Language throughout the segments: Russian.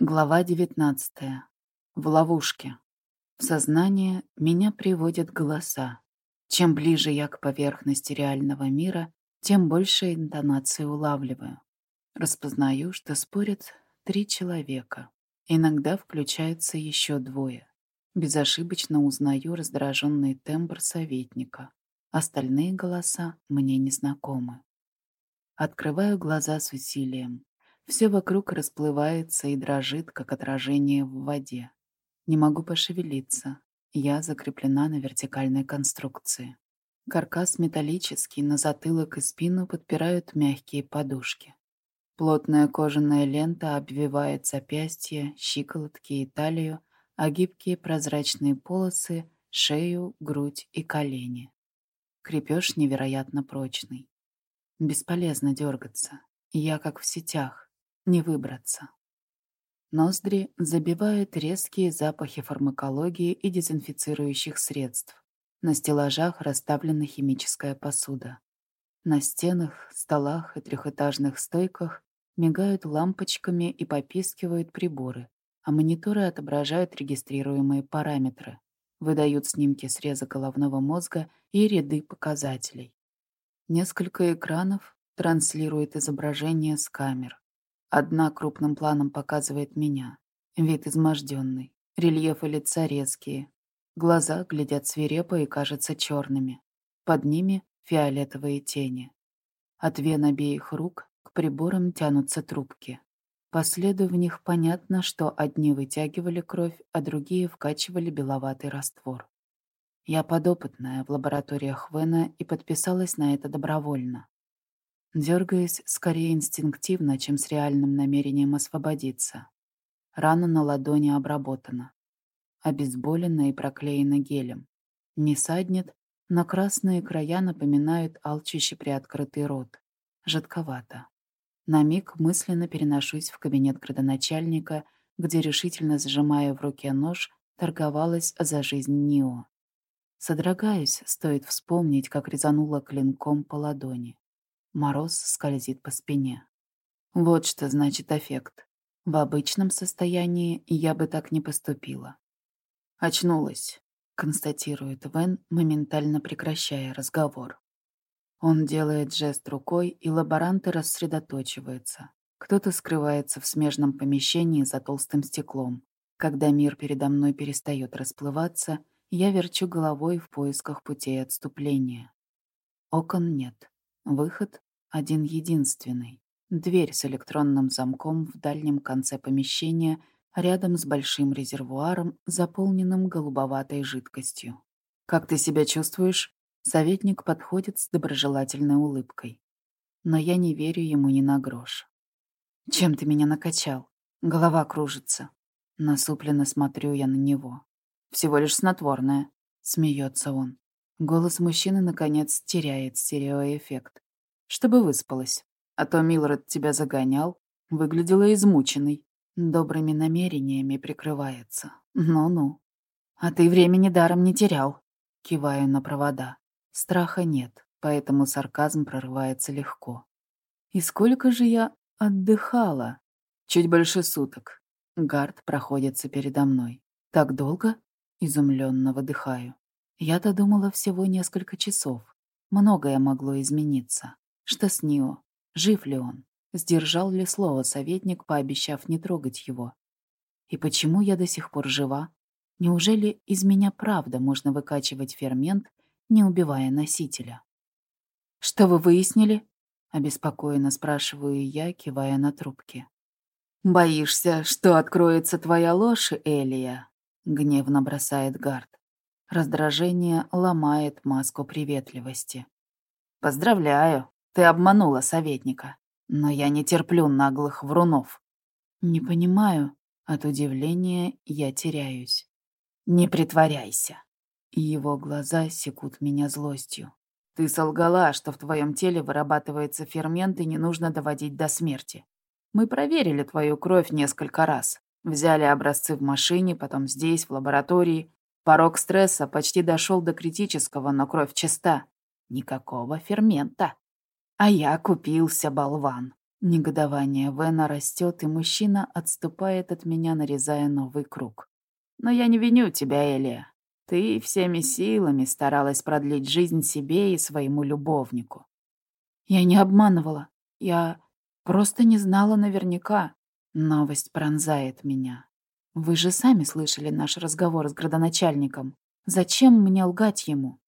Глава 19. В ловушке. В сознание меня приводят голоса. Чем ближе я к поверхности реального мира, тем больше интонации улавливаю. Распознаю, что спорят три человека. Иногда включаются еще двое. Безошибочно узнаю раздраженный тембр советника. Остальные голоса мне незнакомы. Открываю глаза с усилием. Все вокруг расплывается и дрожит, как отражение в воде. Не могу пошевелиться. Я закреплена на вертикальной конструкции. Каркас металлический, на затылок и спину подпирают мягкие подушки. Плотная кожаная лента обвивает запястья, щиколотки и талию, а гибкие прозрачные полосы — шею, грудь и колени. Крепеж невероятно прочный. Бесполезно дергаться. Я как в сетях не выбраться. Ноздри забивают резкие запахи фармакологии и дезинфицирующих средств. На стеллажах расставлена химическая посуда. На стенах, столах и трехэтажных стойках мигают лампочками и попискивают приборы, а мониторы отображают регистрируемые параметры, выдают снимки среза головного мозга и ряды показателей. Несколько экранов транслируют изображения с камер. Одна крупным планом показывает меня. Вид изможденный, рельефы лица резкие. Глаза глядят свирепо и кажутся черными. Под ними фиолетовые тени. От вен обеих рук к приборам тянутся трубки. По следу в них понятно, что одни вытягивали кровь, а другие вкачивали беловатый раствор. Я подопытная в лабораториях Вена и подписалась на это добровольно. Дергаясь скорее инстинктивно, чем с реальным намерением освободиться. Рана на ладони обработана. Обезболена и проклеена гелем. Не саднет, но красные края напоминают алчущий приоткрытый рот. Жидковато. На миг мысленно переношусь в кабинет градоначальника, где, решительно сжимая в руке нож, торговалась за жизнь Нио. Содрогаюсь, стоит вспомнить, как резанула клинком по ладони. Мороз скользит по спине. Вот что значит эффект. В обычном состоянии я бы так не поступила. «Очнулась», — констатирует Вен, моментально прекращая разговор. Он делает жест рукой, и лаборанты рассредоточиваются. Кто-то скрывается в смежном помещении за толстым стеклом. Когда мир передо мной перестает расплываться, я верчу головой в поисках путей отступления. Окон нет. Выход один-единственный. Дверь с электронным замком в дальнем конце помещения, рядом с большим резервуаром, заполненным голубоватой жидкостью. «Как ты себя чувствуешь?» Советник подходит с доброжелательной улыбкой. Но я не верю ему ни на грош. «Чем ты меня накачал? Голова кружится». Насупленно смотрю я на него. «Всего лишь снотворное», — смеется он. Голос мужчины, наконец, теряет стереоэффект. Чтобы выспалась. А то Милред тебя загонял, выглядела измученной. Добрыми намерениями прикрывается. Ну-ну. А ты времени даром не терял. Киваю на провода. Страха нет, поэтому сарказм прорывается легко. И сколько же я отдыхала? Чуть больше суток. Гард проходится передо мной. Так долго? Изумленно выдыхаю. Я-то думала всего несколько часов. Многое могло измениться. Что с Нио? Жив ли он? Сдержал ли слово советник, пообещав не трогать его? И почему я до сих пор жива? Неужели из меня правда можно выкачивать фермент, не убивая носителя? «Что вы выяснили?» — обеспокоенно спрашиваю я, кивая на трубки. «Боишься, что откроется твоя ложь, Элия?» — гневно бросает Гард. Раздражение ломает маску приветливости. «Поздравляю, ты обманула советника. Но я не терплю наглых врунов». «Не понимаю». От удивления я теряюсь. «Не притворяйся». Его глаза секут меня злостью. «Ты солгала, что в твоем теле вырабатывается фермент и не нужно доводить до смерти. Мы проверили твою кровь несколько раз. Взяли образцы в машине, потом здесь, в лаборатории. Порог стресса почти дошел до критического, но кровь чиста. Никакого фермента. А я купился, болван. Негодование Вена растет, и мужчина отступает от меня, нарезая новый круг. «Но я не виню тебя, Элия. Ты всеми силами старалась продлить жизнь себе и своему любовнику». «Я не обманывала. Я просто не знала наверняка. Новость пронзает меня. Вы же сами слышали наш разговор с градоначальником. Зачем мне лгать ему?»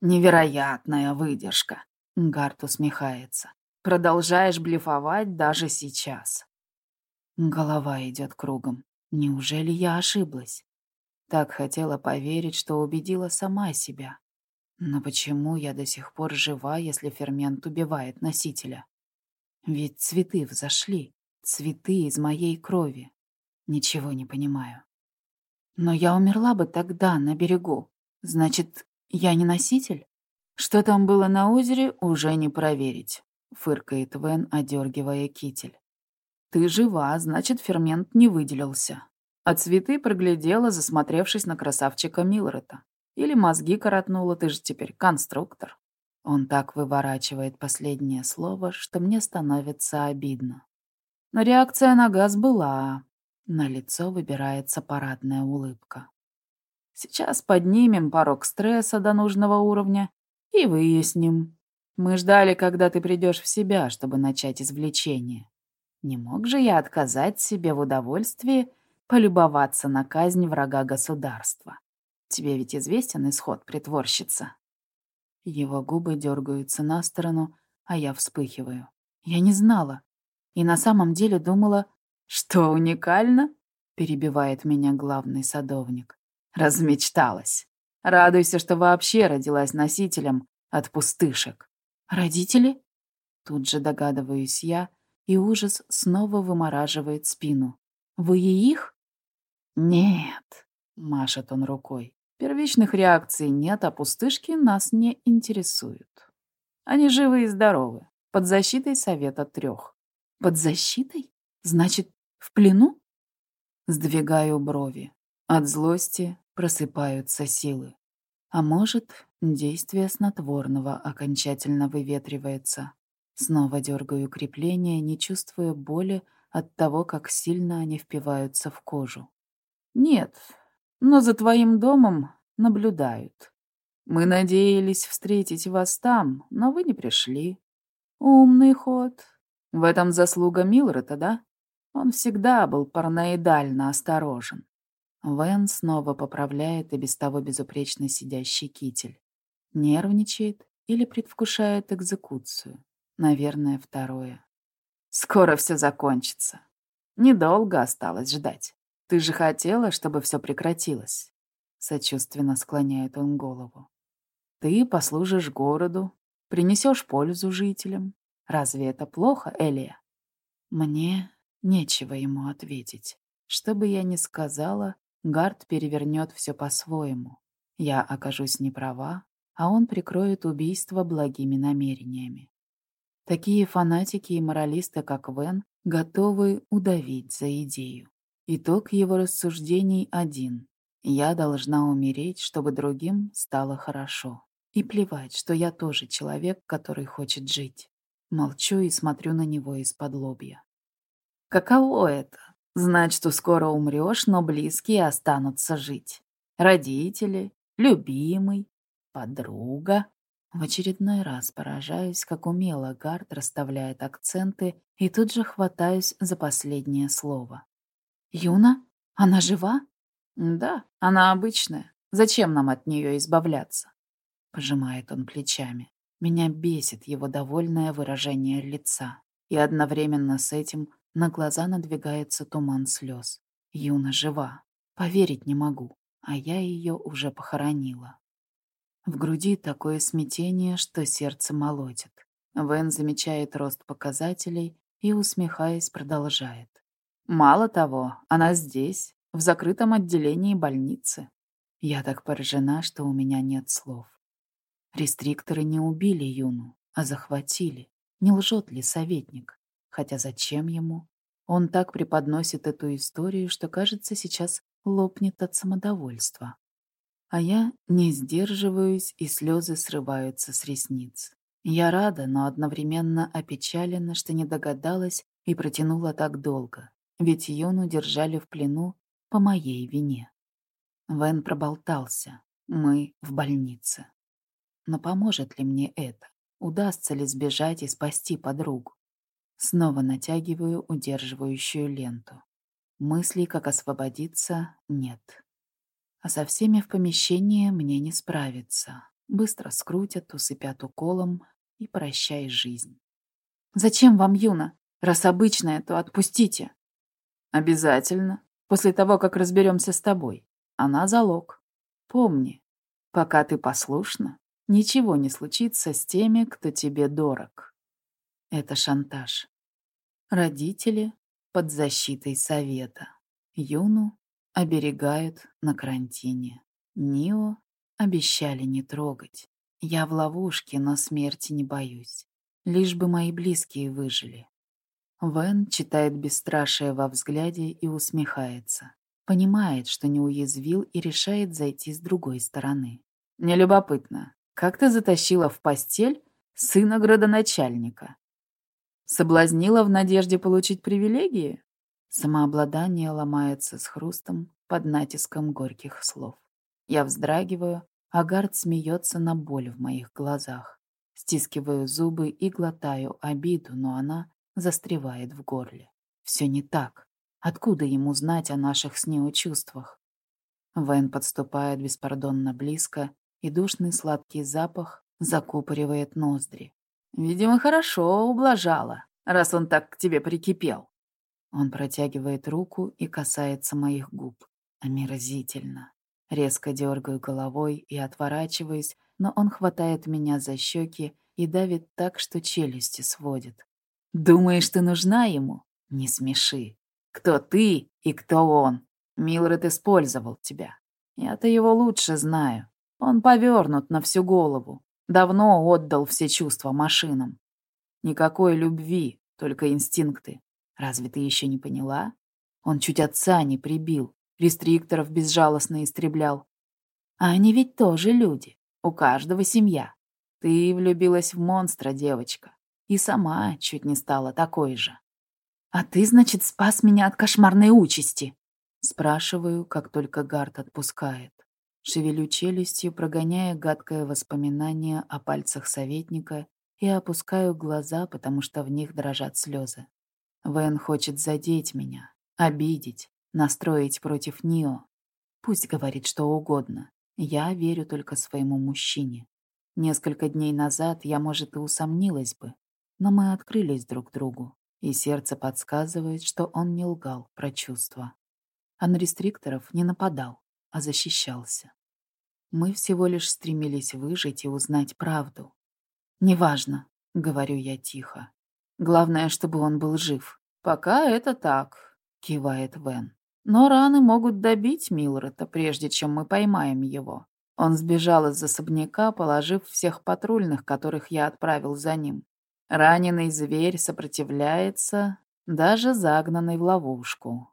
«Невероятная выдержка», — Гарт усмехается. Продолжаешь блефовать даже сейчас. Голова идет кругом. Неужели я ошиблась? Так хотела поверить, что убедила сама себя. Но почему я до сих пор жива, если фермент убивает носителя? Ведь цветы взошли, цветы из моей крови. Ничего не понимаю. Но я умерла бы тогда, на берегу. Значит, я не носитель? Что там было на озере, уже не проверить. — фыркает Вен, одергивая китель. «Ты жива, значит, фермент не выделился». А цветы проглядела, засмотревшись на красавчика Милрета. Или мозги коротнула, ты же теперь конструктор. Он так выворачивает последнее слово, что мне становится обидно. Но реакция на газ была. На лицо выбирается парадная улыбка. Сейчас поднимем порог стресса до нужного уровня и выясним, мы ждали, когда ты придешь в себя, чтобы начать извлечение. Не мог же я отказать себе в удовольствии полюбоваться на казнь врага государства. Тебе ведь известен исход притворщица. Его губы дергаются на сторону, а я вспыхиваю. Я не знала. И на самом деле думала, что уникально, перебивает меня главный садовник. Размечталась. Радуйся, что вообще родилась носителем от пустышек. «Родители?» Тут же догадываюсь я, и ужас снова вымораживает спину. «Вы и их?» «Нет», — машет он рукой. «Первичных реакций нет, а пустышки нас не интересуют. Они живы и здоровы, под защитой Совета Трех». «Под защитой? Значит, в плену?» Сдвигаю брови. От злости просыпаются силы. А может, действие снотворного окончательно выветривается. Снова дергаю крепления, не чувствуя боли от того, как сильно они впиваются в кожу. Нет, но за твоим домом наблюдают. Мы надеялись встретить вас там, но вы не пришли. Умный ход. В этом заслуга Милрета, да? Он всегда был параноидально осторожен. Вен снова поправляет и без того безупречно сидящий китель. Нервничает или предвкушает экзекуцию. Наверное, второе. Скоро все закончится. Недолго осталось ждать. Ты же хотела, чтобы все прекратилось. Сочувственно склоняет он голову. Ты послужишь городу, принесешь пользу жителям. Разве это плохо, Элия? Мне нечего ему ответить. Что бы я ни сказала, Гард перевернет все по-своему. Я окажусь не права, а он прикроет убийство благими намерениями. Такие фанатики и моралисты, как Вен, готовы удавить за идею. Итог его рассуждений один. Я должна умереть, чтобы другим стало хорошо. И плевать, что я тоже человек, который хочет жить. Молчу и смотрю на него из-под лобья. Каково это Знать, что скоро умрешь, но близкие останутся жить. Родители, любимый, подруга. В очередной раз поражаюсь, как умело Гард расставляет акценты, и тут же хватаюсь за последнее слово. «Юна? Она жива?» «Да, она обычная. Зачем нам от нее избавляться?» Пожимает он плечами. Меня бесит его довольное выражение лица. И одновременно с этим на глаза надвигается туман слез. Юна жива. Поверить не могу, а я ее уже похоронила. В груди такое смятение, что сердце молотит. Вен замечает рост показателей и, усмехаясь, продолжает. Мало того, она здесь, в закрытом отделении больницы. Я так поражена, что у меня нет слов. Рестрикторы не убили Юну, а захватили. Не лжет ли советник? Хотя зачем ему? Он так преподносит эту историю, что, кажется, сейчас лопнет от самодовольства. А я не сдерживаюсь, и слезы срываются с ресниц. Я рада, но одновременно опечалена, что не догадалась и протянула так долго, ведь Юну держали в плену по моей вине. Вен проболтался. Мы в больнице. Но поможет ли мне это? Удастся ли сбежать и спасти подругу? Снова натягиваю удерживающую ленту. Мыслей, как освободиться, нет. А со всеми в помещении мне не справиться. Быстро скрутят, усыпят уколом и прощай жизнь. «Зачем вам, Юна? Раз обычное, то отпустите». «Обязательно. После того, как разберемся с тобой. Она залог. Помни, пока ты послушна, ничего не случится с теми, кто тебе дорог». Это шантаж. Родители под защитой совета. Юну оберегают на карантине. Нио обещали не трогать. Я в ловушке, но смерти не боюсь. Лишь бы мои близкие выжили. Вен читает бесстрашие во взгляде и усмехается. Понимает, что не уязвил и решает зайти с другой стороны. Нелюбопытно, как ты затащила в постель сына градоначальника? Соблазнила в надежде получить привилегии? Самообладание ломается с хрустом под натиском горьких слов. Я вздрагиваю, а Гард смеется на боль в моих глазах. Стискиваю зубы и глотаю обиду, но она застревает в горле. Все не так. Откуда ему знать о наших с нею чувствах? Вен подступает беспардонно близко, и душный сладкий запах закупоривает ноздри. Видимо, хорошо ублажала, раз он так к тебе прикипел. Он протягивает руку и касается моих губ. Омерзительно. Резко дергаю головой и отворачиваюсь, но он хватает меня за щеки и давит так, что челюсти сводит. «Думаешь, ты нужна ему? Не смеши. Кто ты и кто он? Милред использовал тебя. Я-то его лучше знаю. Он повернут на всю голову. Давно отдал все чувства машинам. Никакой любви, только инстинкты. Разве ты еще не поняла? Он чуть отца не прибил, рестрикторов безжалостно истреблял. А они ведь тоже люди, у каждого семья. Ты влюбилась в монстра, девочка, и сама чуть не стала такой же. А ты, значит, спас меня от кошмарной участи? Спрашиваю, как только Гард отпускает. Шевелю челюстью, прогоняя гадкое воспоминание о пальцах советника и опускаю глаза, потому что в них дрожат слезы. Вен хочет задеть меня, обидеть, настроить против Нио. Пусть говорит что угодно. Я верю только своему мужчине. Несколько дней назад я, может, и усомнилась бы, но мы открылись друг другу, и сердце подсказывает, что он не лгал про чувства. А на рестрикторов не нападал а защищался. Мы всего лишь стремились выжить и узнать правду. «Неважно», — говорю я тихо. «Главное, чтобы он был жив». «Пока это так», — кивает Вен. «Но раны могут добить Милрета, прежде чем мы поймаем его. Он сбежал из особняка, положив всех патрульных, которых я отправил за ним. Раненый зверь сопротивляется, даже загнанный в ловушку».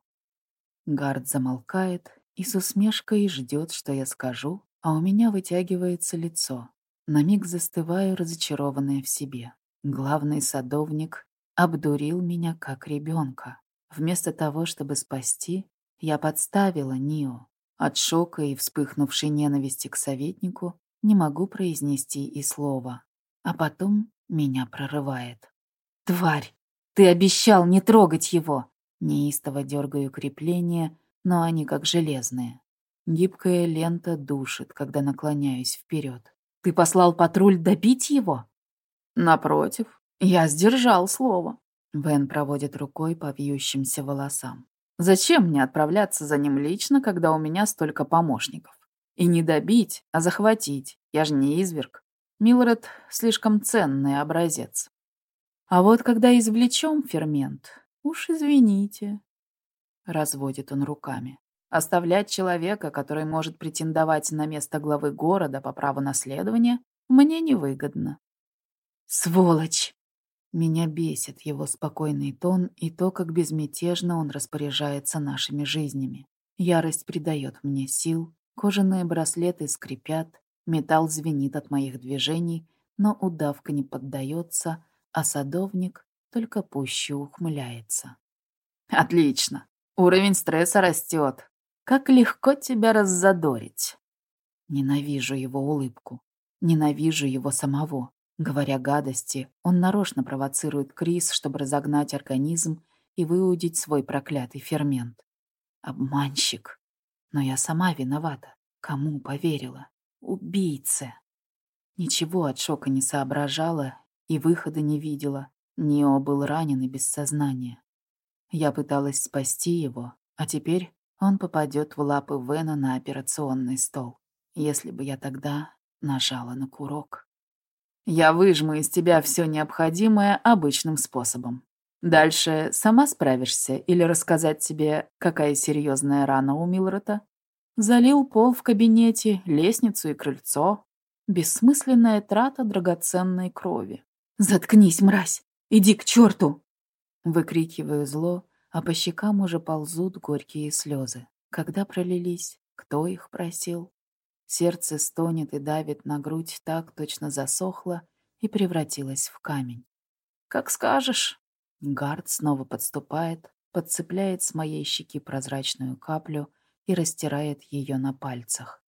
Гард замолкает, и с усмешкой ждет, что я скажу, а у меня вытягивается лицо. На миг застываю, разочарованная в себе. Главный садовник обдурил меня как ребенка. Вместо того, чтобы спасти, я подставила Нио. От шока и вспыхнувшей ненависти к советнику не могу произнести и слова. А потом меня прорывает. «Тварь! Ты обещал не трогать его!» Неистово дергаю крепление, но они как железные. Гибкая лента душит, когда наклоняюсь вперед. «Ты послал патруль добить его?» «Напротив, я сдержал слово». Вен проводит рукой по вьющимся волосам. «Зачем мне отправляться за ним лично, когда у меня столько помощников? И не добить, а захватить. Я же не изверг. Милред слишком ценный образец. А вот когда извлечем фермент, уж извините, Разводит он руками. Оставлять человека, который может претендовать на место главы города по праву наследования, мне невыгодно. Сволочь! Меня бесит его спокойный тон и то, как безмятежно он распоряжается нашими жизнями. Ярость придает мне сил, кожаные браслеты скрипят, металл звенит от моих движений, но удавка не поддается, а садовник только пуще ухмыляется. «Отлично! Уровень стресса растет. Как легко тебя раззадорить!» Ненавижу его улыбку. Ненавижу его самого. Говоря гадости, он нарочно провоцирует Крис, чтобы разогнать организм и выудить свой проклятый фермент. Обманщик. Но я сама виновата. Кому поверила? Убийце. Ничего от шока не соображала и выхода не видела. Нео был ранен и без сознания. Я пыталась спасти его, а теперь он попадет в лапы Вена на операционный стол. Если бы я тогда нажала на курок. Я выжму из тебя все необходимое обычным способом. Дальше сама справишься или рассказать тебе, какая серьезная рана у Милрота? Залил пол в кабинете, лестницу и крыльцо. Бессмысленная трата драгоценной крови. «Заткнись, мразь! Иди к черту!» Выкрикиваю зло, а по щекам уже ползут горькие слезы. Когда пролились? Кто их просил? Сердце стонет и давит на грудь так, точно засохло и превратилось в камень. «Как скажешь». Гард снова подступает, подцепляет с моей щеки прозрачную каплю и растирает ее на пальцах.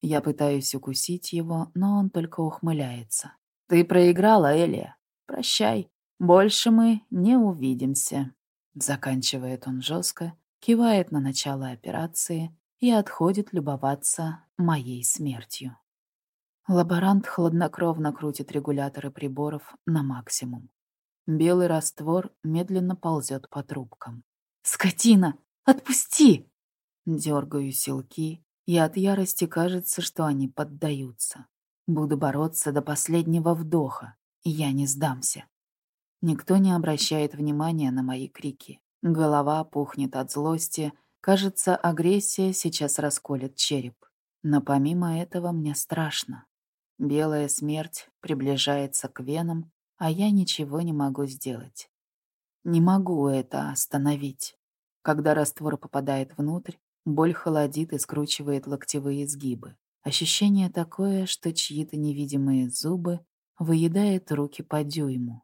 Я пытаюсь укусить его, но он только ухмыляется. «Ты проиграла, Элия. Прощай. Больше мы не увидимся». Заканчивает он жестко, кивает на начало операции и отходит любоваться моей смертью. Лаборант хладнокровно крутит регуляторы приборов на максимум. Белый раствор медленно ползет по трубкам. «Скотина! Отпусти!» Дергаю силки, и от ярости кажется, что они поддаются. Буду бороться до последнего вдоха, и я не сдамся. Никто не обращает внимания на мои крики. Голова пухнет от злости, Кажется, агрессия сейчас расколет череп. Но помимо этого мне страшно. Белая смерть приближается к венам, а я ничего не могу сделать. Не могу это остановить. Когда раствор попадает внутрь, боль холодит и скручивает локтевые изгибы. Ощущение такое, что чьи-то невидимые зубы выедают руки по дюйму.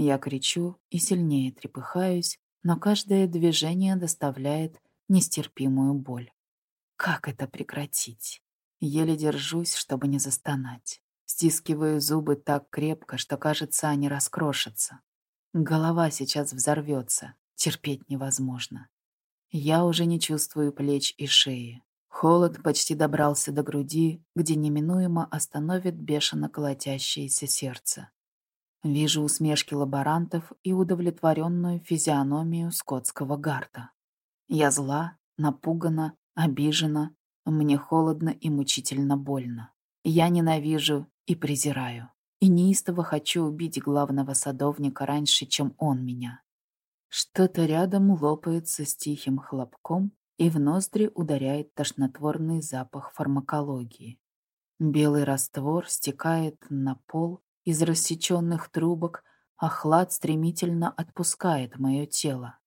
Я кричу и сильнее трепыхаюсь, но каждое движение доставляет нестерпимую боль. Как это прекратить? Еле держусь, чтобы не застонать. Стискиваю зубы так крепко, что, кажется, они раскрошатся. Голова сейчас взорвется, терпеть невозможно. Я уже не чувствую плеч и шеи. Холод почти добрался до груди, где неминуемо остановит бешено колотящееся сердце. Вижу усмешки лаборантов и удовлетворенную физиономию скотского гарта. Я зла, напугана, обижена. Мне холодно и мучительно больно. Я ненавижу и презираю. И неистово хочу убить главного садовника раньше, чем он меня. Что-то рядом лопается с тихим хлопком, и в ноздри ударяет тошнотворный запах фармакологии. Белый раствор стекает на пол из рассеченных трубок, а хлад стремительно отпускает мое тело.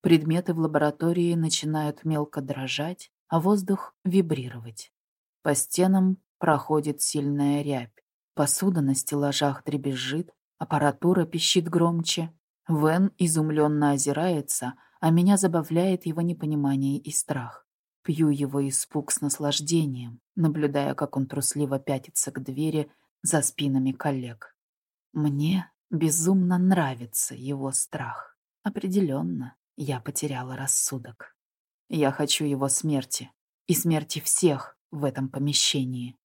Предметы в лаборатории начинают мелко дрожать, а воздух вибрировать. По стенам проходит сильная рябь. Посуда на стеллажах дребезжит, аппаратура пищит громче. Вен изумленно озирается, а меня забавляет его непонимание и страх. Пью его испуг с наслаждением, наблюдая, как он трусливо пятится к двери за спинами коллег. Мне безумно нравится его страх. Определенно. Я потеряла рассудок. Я хочу его смерти. И смерти всех в этом помещении.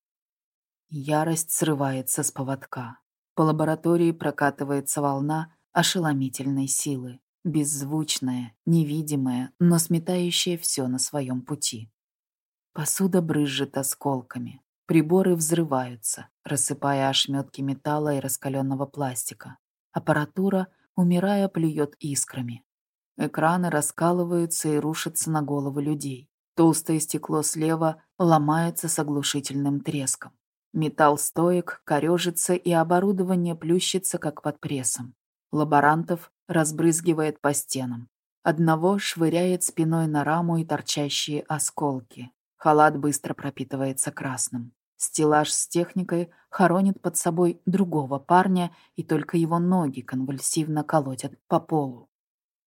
Ярость срывается с поводка. По лаборатории прокатывается волна ошеломительной силы. Беззвучная, невидимая, но сметающая все на своем пути. Посуда брызжет осколками. Приборы взрываются, рассыпая ошметки металла и раскаленного пластика. Аппаратура, умирая, плюет искрами. Экраны раскалываются и рушатся на головы людей. Толстое стекло слева ломается с оглушительным треском. Металл стоек корежится и оборудование плющится, как под прессом. Лаборантов разбрызгивает по стенам. Одного швыряет спиной на раму и торчащие осколки. Халат быстро пропитывается красным. Стеллаж с техникой хоронит под собой другого парня, и только его ноги конвульсивно колотят по полу.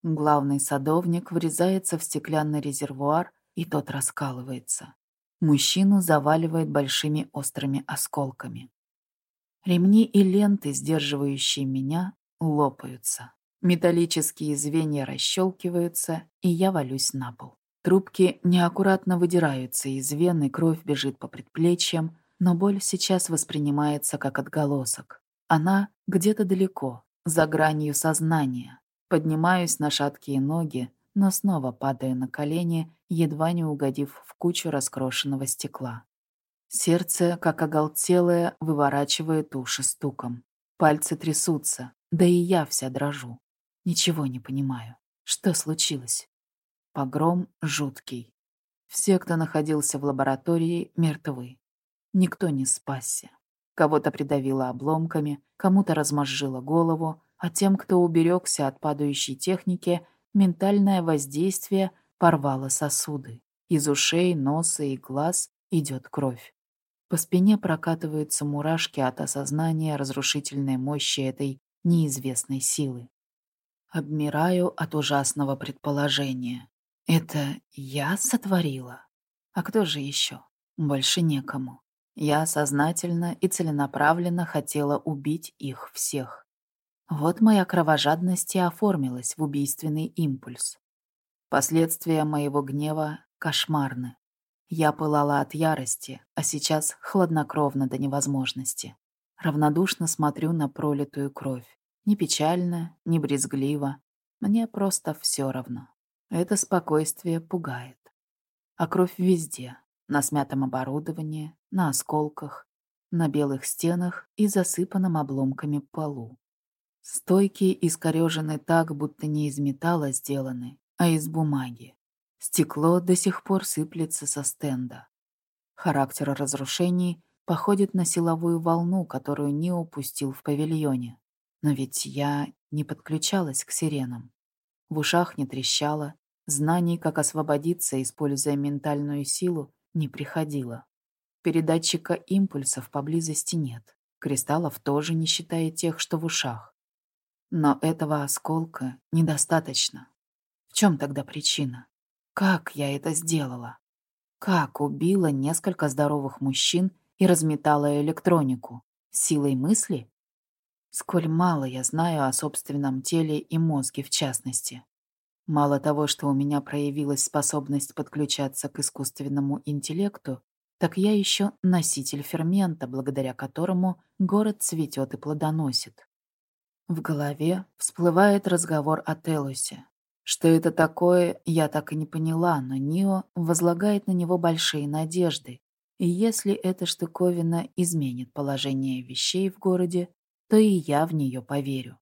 Главный садовник врезается в стеклянный резервуар, и тот раскалывается. Мужчину заваливает большими острыми осколками. Ремни и ленты, сдерживающие меня, лопаются. Металлические звенья расщелкиваются, и я валюсь на пол. Трубки неаккуратно выдираются из вены, кровь бежит по предплечьям, но боль сейчас воспринимается как отголосок. Она где-то далеко, за гранью сознания. Поднимаюсь на шаткие ноги, но снова падаю на колени, едва не угодив в кучу раскрошенного стекла. Сердце, как оголтелое, выворачивает уши стуком. Пальцы трясутся, да и я вся дрожу. Ничего не понимаю. Что случилось? Погром жуткий. Все, кто находился в лаборатории, мертвы. Никто не спасся. Кого-то придавило обломками, кому-то размозжило голову, а тем, кто уберегся от падающей техники, ментальное воздействие порвало сосуды. Из ушей, носа и глаз идет кровь. По спине прокатываются мурашки от осознания разрушительной мощи этой неизвестной силы. Обмираю от ужасного предположения. Это я сотворила? А кто же еще? Больше некому. Я сознательно и целенаправленно хотела убить их всех. Вот моя кровожадность и оформилась в убийственный импульс. Последствия моего гнева кошмарны. Я пылала от ярости, а сейчас хладнокровно до невозможности. Равнодушно смотрю на пролитую кровь. Не печально, не брезгливо. Мне просто все равно. Это спокойствие пугает. А кровь везде. На смятом оборудовании, на осколках, на белых стенах и засыпанном обломками полу. Стойки искорежены так, будто не из металла сделаны, а из бумаги. Стекло до сих пор сыплется со стенда. Характер разрушений походит на силовую волну, которую не упустил в павильоне. Но ведь я не подключалась к сиренам. В ушах не трещало, знаний, как освободиться, используя ментальную силу, не приходило. Передатчика импульсов поблизости нет. Кристаллов тоже не считая тех, что в ушах. Но этого осколка недостаточно. В чем тогда причина? Как я это сделала? Как убила несколько здоровых мужчин и разметала электронику? Силой мысли? Сколь мало я знаю о собственном теле и мозге в частности. Мало того, что у меня проявилась способность подключаться к искусственному интеллекту, так я еще носитель фермента, благодаря которому город цветет и плодоносит. В голове всплывает разговор о Телусе, что это такое, я так и не поняла, но Нио возлагает на него большие надежды. И если эта штуковина изменит положение вещей в городе, то и я в нее поверю.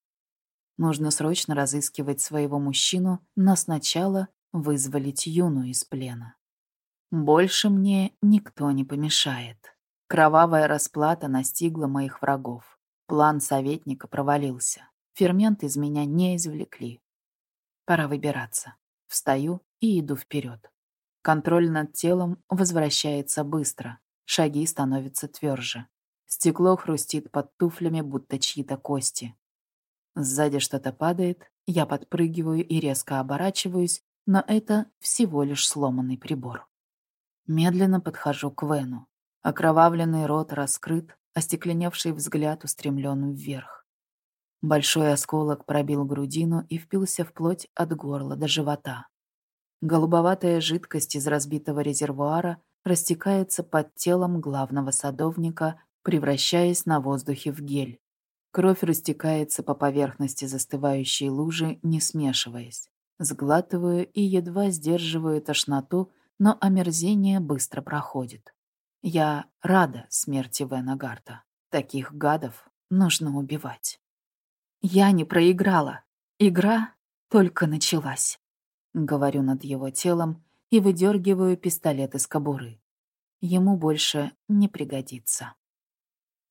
Нужно срочно разыскивать своего мужчину, но сначала вызволить Юну из плена. Больше мне никто не помешает. Кровавая расплата настигла моих врагов. План советника провалился. Фермент из меня не извлекли. Пора выбираться. Встаю и иду вперед. Контроль над телом возвращается быстро. Шаги становятся тверже. Стекло хрустит под туфлями, будто чьи-то кости. Сзади что-то падает, я подпрыгиваю и резко оборачиваюсь, но это всего лишь сломанный прибор. Медленно подхожу к Вену. Окровавленный рот раскрыт, остекленевший взгляд устремлен вверх. Большой осколок пробил грудину и впился в плоть от горла до живота. Голубоватая жидкость из разбитого резервуара растекается под телом главного садовника, превращаясь на воздухе в гель. Кровь растекается по поверхности застывающей лужи, не смешиваясь. Сглатываю и едва сдерживаю тошноту, но омерзение быстро проходит. Я рада смерти Вена. Таких гадов нужно убивать. Я не проиграла. Игра только началась. Говорю над его телом и выдергиваю пистолет из кобуры. Ему больше не пригодится.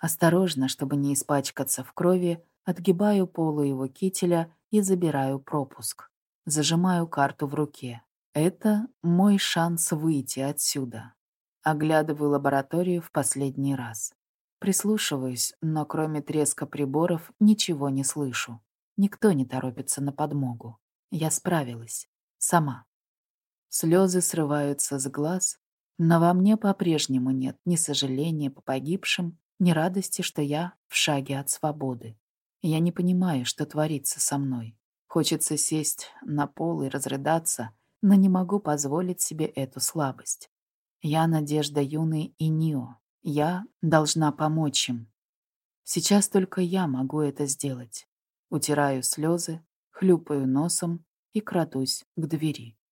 Осторожно, чтобы не испачкаться в крови, отгибаю полу его кителя и забираю пропуск. Зажимаю карту в руке. Это мой шанс выйти отсюда. Оглядываю лабораторию в последний раз. Прислушиваюсь, но кроме треска приборов ничего не слышу. Никто не торопится на подмогу. Я справилась. Сама. Слезы срываются с глаз, но во мне по-прежнему нет ни сожаления по погибшим, ни радости, что я в шаге от свободы. Я не понимаю, что творится со мной. Хочется сесть на пол и разрыдаться, но не могу позволить себе эту слабость. Я надежда юной и Нио. Я должна помочь им. Сейчас только я могу это сделать. Утираю слезы, хлюпаю носом и крадусь к двери.